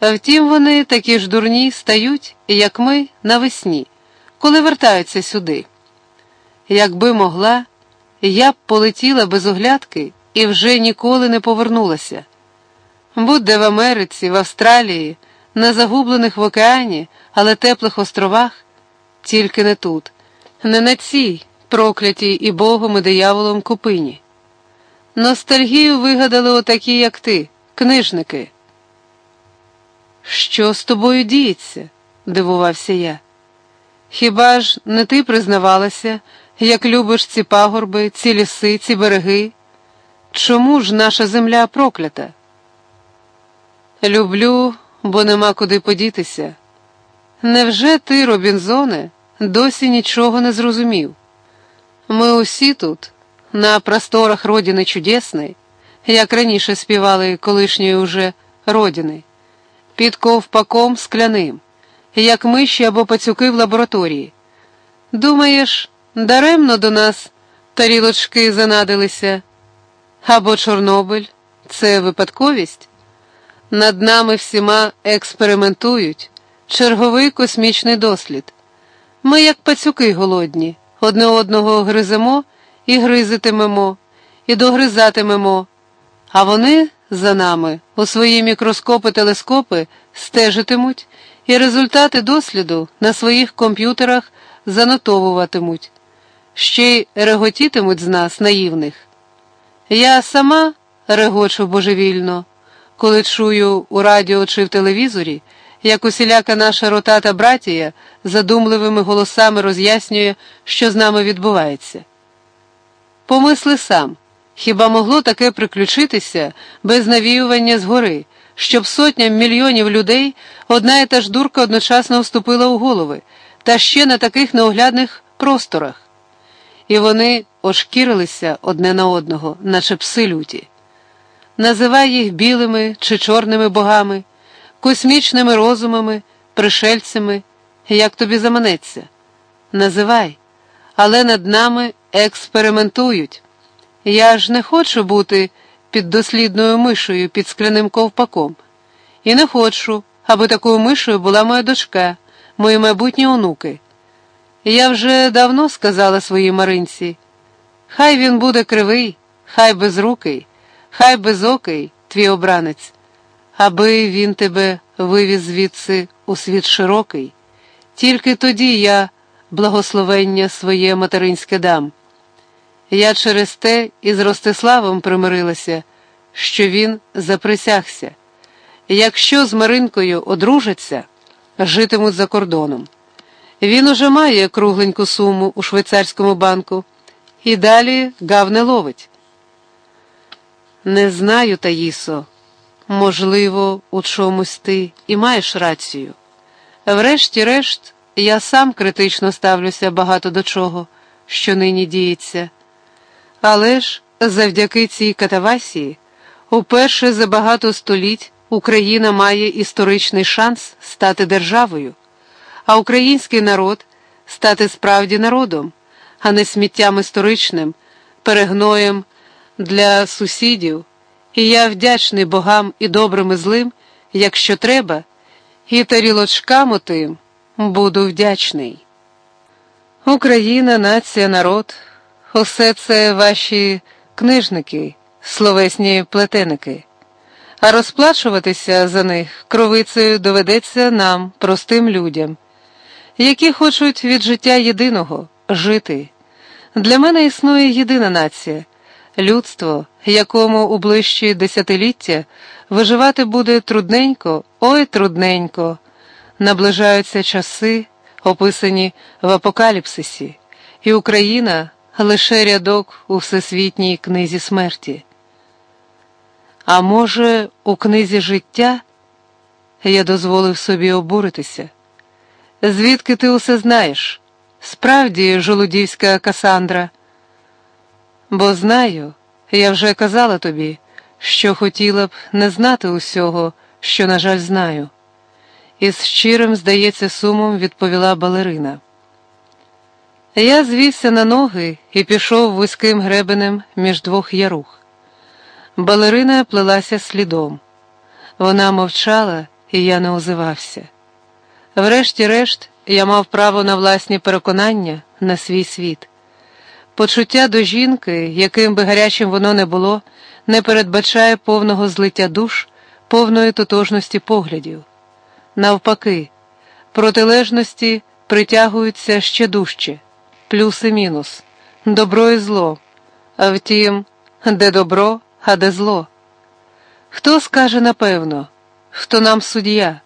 Втім, вони такі ж дурні стають, як ми навесні, коли вертаються сюди. Якби могла, я б полетіла без оглядки і вже ніколи не повернулася. Будь-де в Америці, в Австралії, на загублених в океані, але теплих островах, тільки не тут, не на цій проклятій і Богом і дияволом купині. Ностальгію вигадали отакі, як ти, книжники. Що з тобою діється? дивувався я. Хіба ж не ти признавалася, як любиш ці пагорби, ці ліси, ці береги? Чому ж наша земля проклята? Люблю, бо нема куди подітися. Невже ти, Робінзоне, досі нічого не зрозумів? Ми усі тут, на просторах родини чудесної, як раніше співали колишньої уже родини, під ковпаком скляним, як миші або пацюки в лабораторії. Думаєш, даремно до нас тарілочки занадилися? Або Чорнобиль це випадковість? Над нами всіма експериментують, черговий космічний дослід. Ми, як пацюки голодні, одне одного гриземо і гризитимемо, і догризатимемо, а вони за нами у свої мікроскопи-телескопи стежитимуть і результати досліду на своїх комп'ютерах занотовуватимуть, ще й реготітимуть з нас наївних. Я сама регочу божевільно, коли чую у радіо чи в телевізорі, як усіляка наша ротата братія задумливими голосами роз'яснює, що з нами відбувається. Помисли сам, хіба могло таке приключитися без навіювання згори, щоб сотням мільйонів людей одна і та ж дурка одночасно вступила у голови, та ще на таких неоглядних просторах? І вони ошкірилися одне на одного, наче пси люті. Називай їх білими чи чорними богами, космічними розумами, пришельцями, як тобі заманеться. Називай, але над нами експериментують. Я ж не хочу бути під дослідною мишою під скляним ковпаком. І не хочу, аби такою мишою була моя дочка, мої майбутні онуки. Я вже давно сказала своїй Маринці, хай він буде кривий, хай безрукий, хай безокий, твій обранець, аби він тебе вивіз звідси у світ широкий, тільки тоді я благословення своє материнське дам. Я через те із Ростиславом примирилася, що він заприсягся. Якщо з Маринкою одружаться, житимуть за кордоном. Він уже має кругленьку суму у швейцарському банку і далі гав не ловить. Не знаю, Таїсо, можливо, у чомусь ти і маєш рацію. Врешті-решт, я сам критично ставлюся багато до чого, що нині діється. Але ж завдяки цій катавасії, уперше за багато століть Україна має історичний шанс стати державою, а український народ стати справді народом, а не сміттям історичним, перегноєм для сусідів. І я вдячний богам і добрим і злим, якщо треба, і тарілочкам отим буду вдячний. Україна, нація, народ. Усе це ваші книжники, словесні плетеники, а розплачуватися за них кровицею доведеться нам, простим людям, які хочуть від життя єдиного жити. Для мене існує єдина нація, людство, якому у ближчі десятиліття виживати буде трудненько, ой трудненько, наближаються часи, описані в апокаліпсисі, і Україна лише рядок у всесвітній книзі смерті. А може, у книзі життя я дозволив собі обуритися. Звідки ти усе знаєш? Справді, жолудівська Касандра. Бо знаю, я вже казала тобі, що хотіла б не знати усього, що, на жаль, знаю. Із щирим, здається, сумом відповіла балерина. Я звівся на ноги і пішов вузьким гребенем між двох ярух. Балерина плелася слідом. Вона мовчала і я не озивався. Врешті-решт, я мав право на власні переконання на свій світ. Почуття до жінки, яким би гарячим воно не було, не передбачає повного злиття душ, повної тотожності поглядів. Навпаки, протилежності притягуються ще дужче, плюс і мінус, добро і зло. А втім, де добро, а де зло. Хто скаже напевно, хто нам суддя?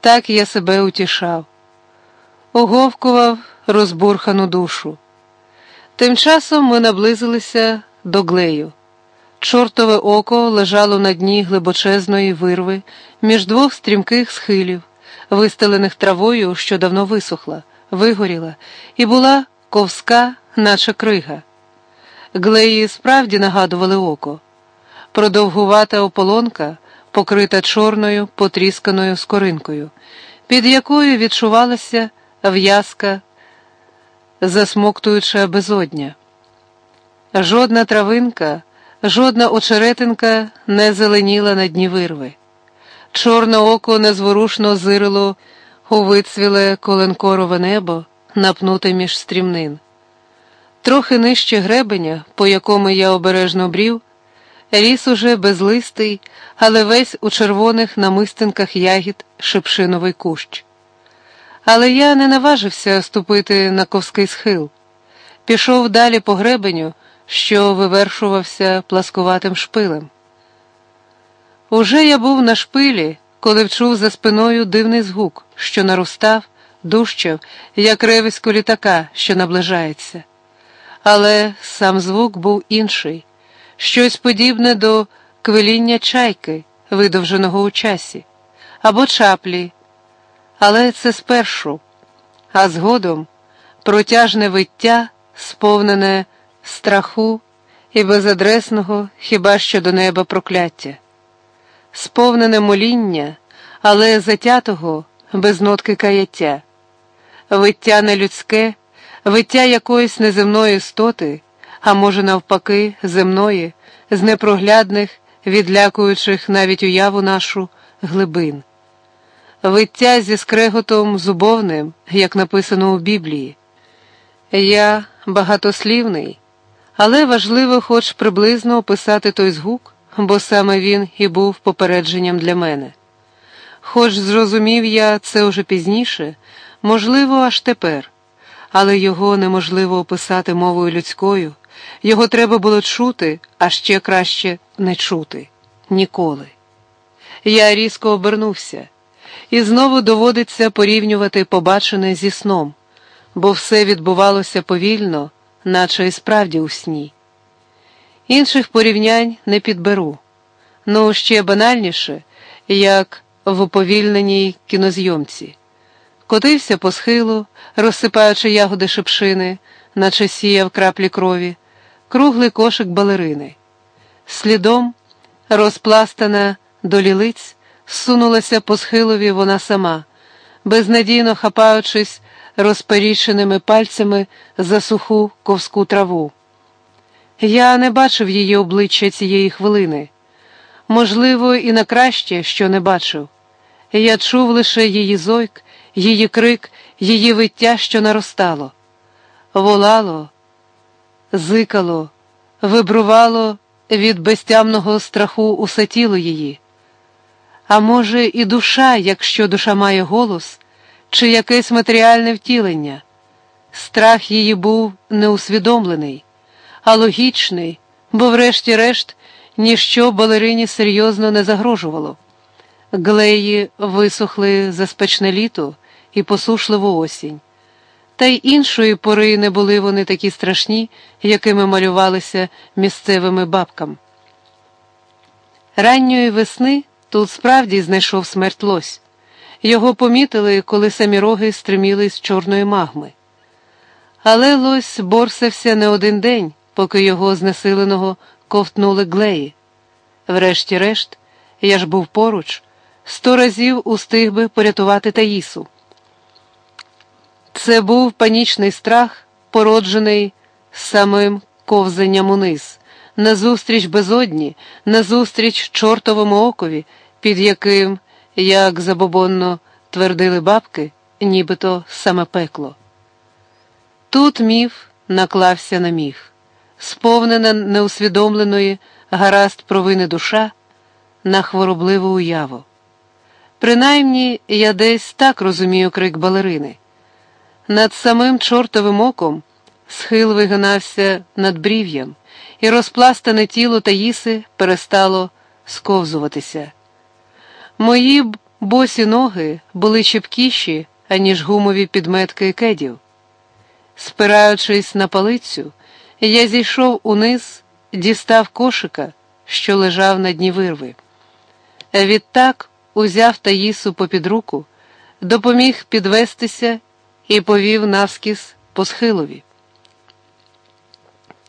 Так я себе утішав, оговкував розбурхану душу. Тим часом ми наблизилися до глею. Чортове око лежало на дні глибочезної вирви між двох стрімких схилів, вистелених травою, що давно висохла, вигоріла, і була ковська, наче крига. Глеї справді нагадували око. Продовгувата ополонка, покрита чорною потрісканою скоринкою, під якою відчувалася в'язка, засмоктуюча безодня. Жодна травинка, жодна очеретинка не зеленіла на дні вирви. Чорне око незворушно зирило у вицвіле коленкорове небо, напнуте між стрімнин. Трохи нижче гребеня, по якому я обережно брів, ріс уже безлистий, але весь у червоних намистинках ягід шипшиновий кущ. Але я не наважився ступити на ковський схил, пішов далі по гребеню, що вивершувався пласкуватим шпилем. Уже я був на шпилі, коли вчув за спиною дивний згук, що наростав, дужчав, як ревисько літака, що наближається. Але сам звук був інший, щось подібне до квиління чайки, видовженого у часі, або чаплі. Але це спершу, а згодом протяжне виття, сповнене страху і безадресного хіба що до неба прокляття, сповнене моління, але затятого без нотки каяття, виття нелюдське виття якоїсь неземної істоти, а може, навпаки, земної, з непроглядних, відлякуючих навіть уяву нашу глибин, виття зі скреготом зубовним, як написано у Біблії. Я багатослівний, але важливо хоч приблизно описати той згук, бо саме він і був попередженням для мене. Хоч зрозумів я це уже пізніше, можливо, аж тепер але його неможливо описати мовою людською, його треба було чути, а ще краще не чути ніколи. Я різко обернувся, і знову доводиться порівнювати побачене зі сном, бо все відбувалося повільно, наче і справді у сні. Інших порівнянь не підберу, ну ще банальніше, як в уповільненій кінозйомці котився по схилу, розсипаючи ягоди шипшини, наче сіяв краплі крові, круглий кошик балерини. Слідом, розпластана до лілиць, сунулася по схилові вона сама, безнадійно хапаючись розперіченими пальцями за суху ковську траву. Я не бачив її обличчя цієї хвилини. Можливо, і на краще, що не бачив. Я чув лише її зойк її крик, її виття, що наростало, волало, зикало, вибрувало від безтямного страху усе тіло її. А може, і душа, якщо душа має голос, чи якесь матеріальне втілення. Страх її був неусвідомлений, а логічний, бо, врешті-решт, ніщо балерині серйозно не загрожувало. Глеї висохли за спечне літо і посушливу осінь. Та й іншої пори не були вони такі страшні, якими малювалися місцевими бабкам. Ранньої весни тут справді знайшов смерть лось. Його помітили, коли самі роги стриміли з чорної магми. Але лось борсався не один день, поки його знесиленого ковтнули глеї. Врешті-решт, я ж був поруч, сто разів устиг би порятувати Таїсу. Це був панічний страх, породжений самим ковзанням униз, назустріч безодні, назустріч чортовому окові, під яким як забобонно твердили бабки, нібито саме пекло. Тут міф наклався на міф, сповнена неусвідомленої гаразд провини душа на хворобливу уяву. Принаймні я десь так розумію крик балерини. Над самим чортовим оком схил вигинався над брів'ям, і розпластане тіло Таїси перестало сковзуватися. Мої босі ноги були чіпкіші, аніж гумові підметки кедів. Спираючись на палицю, я зійшов униз, дістав кошика, що лежав на дні вирви. Відтак узяв Таїсу попід руку, допоміг підвестися і повів навскіз по схилові.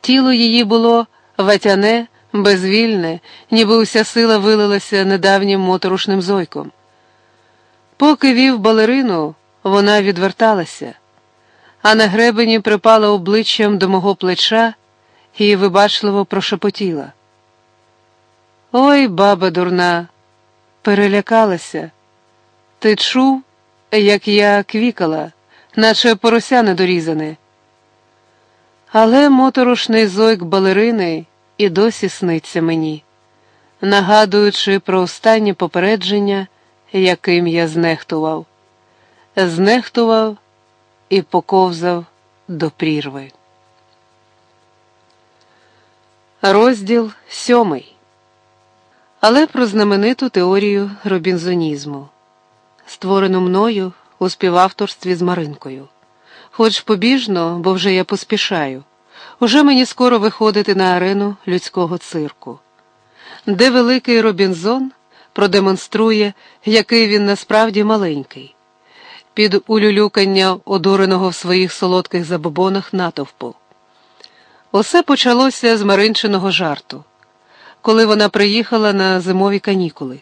Тіло її було ватяне, безвільне, ніби уся сила вилилася недавнім моторошним зойком. Поки вів балерину, вона відверталася, а на гребені припала обличчям до мого плеча і вибачливо прошепотіла. Ой, баба дурна, перелякалася. Ти чув, як я квікала, наче порося недорізане. Але моторошний зойк балерини і досі сниться мені, нагадуючи про останнє попередження, яким я знехтував, знехтував і поковзав до прірви. Розділ сьомий. Але про знамениту теорію робінзонізму, створену мною у співавторстві з Маринкою. Хоч побіжно, бо вже я поспішаю, уже мені скоро виходити на арену людського цирку, де великий Робінзон продемонструє, який він насправді маленький, під улюлюкання одуреного в своїх солодких забобонах натовпу. Усе почалося з Маринчиного жарту, коли вона приїхала на зимові канікули.